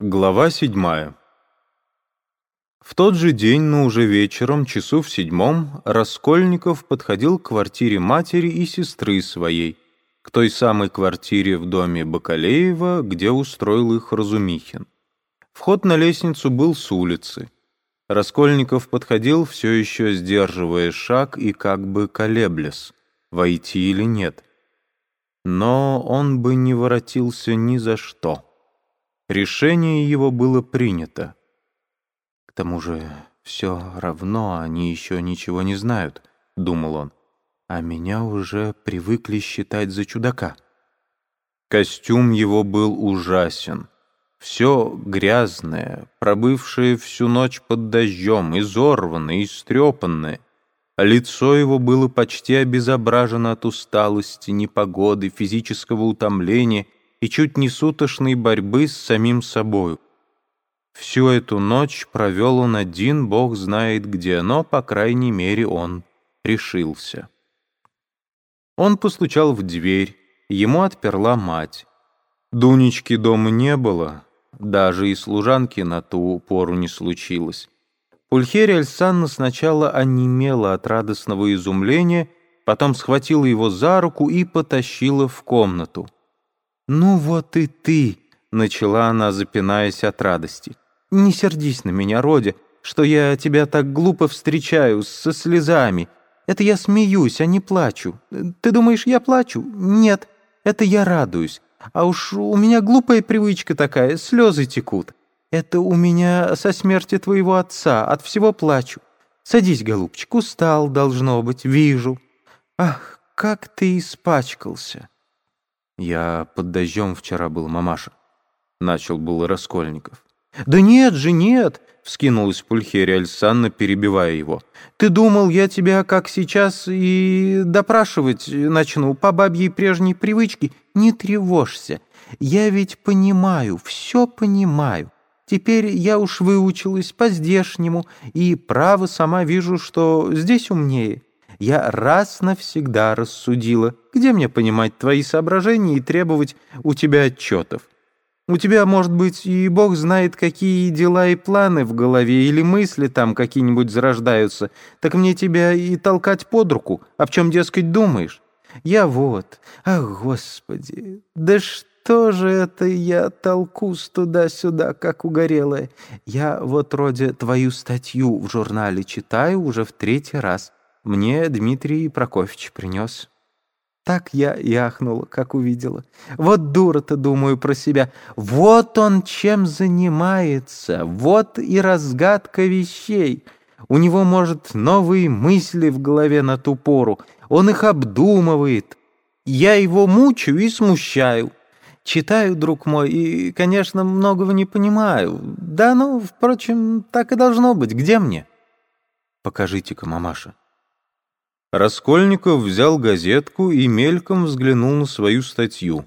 Глава седьмая. В тот же день, но уже вечером, часу в седьмом, Раскольников подходил к квартире матери и сестры своей, к той самой квартире в доме Бакалеева, где устроил их Разумихин. Вход на лестницу был с улицы. Раскольников подходил, все еще сдерживая шаг и как бы колеблясь, войти или нет. Но он бы не воротился ни за что. Решение его было принято. К тому же все равно они еще ничего не знают, думал он, а меня уже привыкли считать за чудака. Костюм его был ужасен. Все грязное, пробывшее всю ночь под дождем, изорванное, истрепанное. Лицо его было почти обезображено от усталости, непогоды, физического утомления — и чуть не сутошной борьбы с самим собою. Всю эту ночь провел он один, бог знает где, но, по крайней мере, он решился. Он постучал в дверь, ему отперла мать. Дунечки дома не было, даже и служанки на ту пору не случилось. Пульхерия Альсанна сначала онемела от радостного изумления, потом схватила его за руку и потащила в комнату. «Ну вот и ты!» — начала она, запинаясь от радости. «Не сердись на меня, Родя, что я тебя так глупо встречаю, со слезами. Это я смеюсь, а не плачу. Ты думаешь, я плачу? Нет, это я радуюсь. А уж у меня глупая привычка такая, слезы текут. Это у меня со смерти твоего отца, от всего плачу. Садись, голубчик, устал, должно быть, вижу. Ах, как ты испачкался!» «Я под дождем вчера был, мамаша», — начал был Раскольников. «Да нет же, нет!» — вскинулась Пульхерия Альсанна, перебивая его. «Ты думал, я тебя, как сейчас, и допрашивать начну по бабьей прежней привычке? Не тревожься. Я ведь понимаю, все понимаю. Теперь я уж выучилась по-здешнему, и право сама вижу, что здесь умнее я раз навсегда рассудила, где мне понимать твои соображения и требовать у тебя отчетов. У тебя, может быть, и бог знает, какие дела и планы в голове, или мысли там какие-нибудь зарождаются, так мне тебя и толкать под руку, об а чем, дескать, думаешь? Я вот, ах, господи, да что же это я толкусь туда-сюда, как угорелая? Я вот, вроде, твою статью в журнале читаю уже в третий раз мне Дмитрий Прокофьевич принес. Так я яхнула, как увидела. Вот дура-то, думаю про себя. Вот он чем занимается, вот и разгадка вещей. У него, может, новые мысли в голове на ту пору. Он их обдумывает. Я его мучаю и смущаю. Читаю, друг мой, и, конечно, многого не понимаю. Да, ну, впрочем, так и должно быть. Где мне? Покажите-ка, мамаша. Раскольников взял газетку и мельком взглянул на свою статью.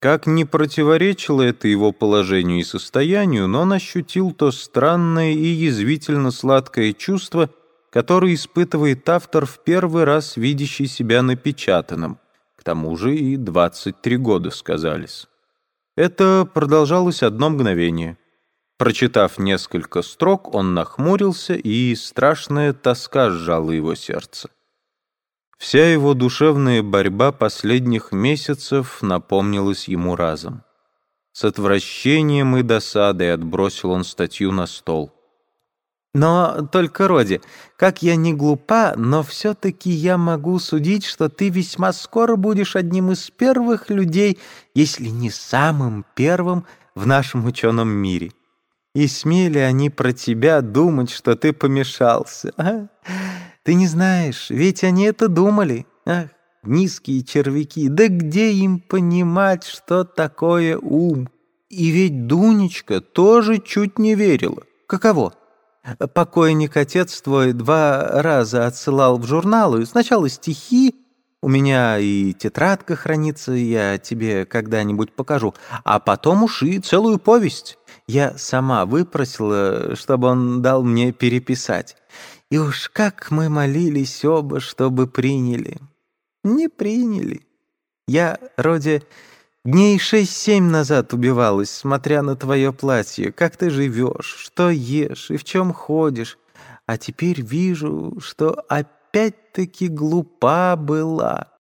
Как не противоречило это его положению и состоянию, но он ощутил то странное и язвительно-сладкое чувство, которое испытывает автор в первый раз, видящий себя напечатанным. К тому же и 23 года сказались. Это продолжалось одно мгновение. Прочитав несколько строк, он нахмурился, и страшная тоска сжала его сердце. Вся его душевная борьба последних месяцев напомнилась ему разом. С отвращением и досадой отбросил он статью на стол. «Но только, Роди, как я не глупа, но все-таки я могу судить, что ты весьма скоро будешь одним из первых людей, если не самым первым в нашем ученом мире. И смели они про тебя думать, что ты помешался. А? Ты не знаешь, ведь они это думали. Ах, низкие червяки, да где им понимать, что такое ум? И ведь Дунечка тоже чуть не верила. Каково? Покойник отец твой два раза отсылал в журналы сначала стихи, у меня и тетрадка хранится, я тебе когда-нибудь покажу, а потом уж и целую повесть. Я сама выпросила, чтобы он дал мне переписать. И уж как мы молились оба, чтобы приняли. Не приняли. Я, Роде, Дней шесть-семь назад убивалась, смотря на твое платье, как ты живешь, что ешь и в чем ходишь. А теперь вижу, что опять-таки глупа была.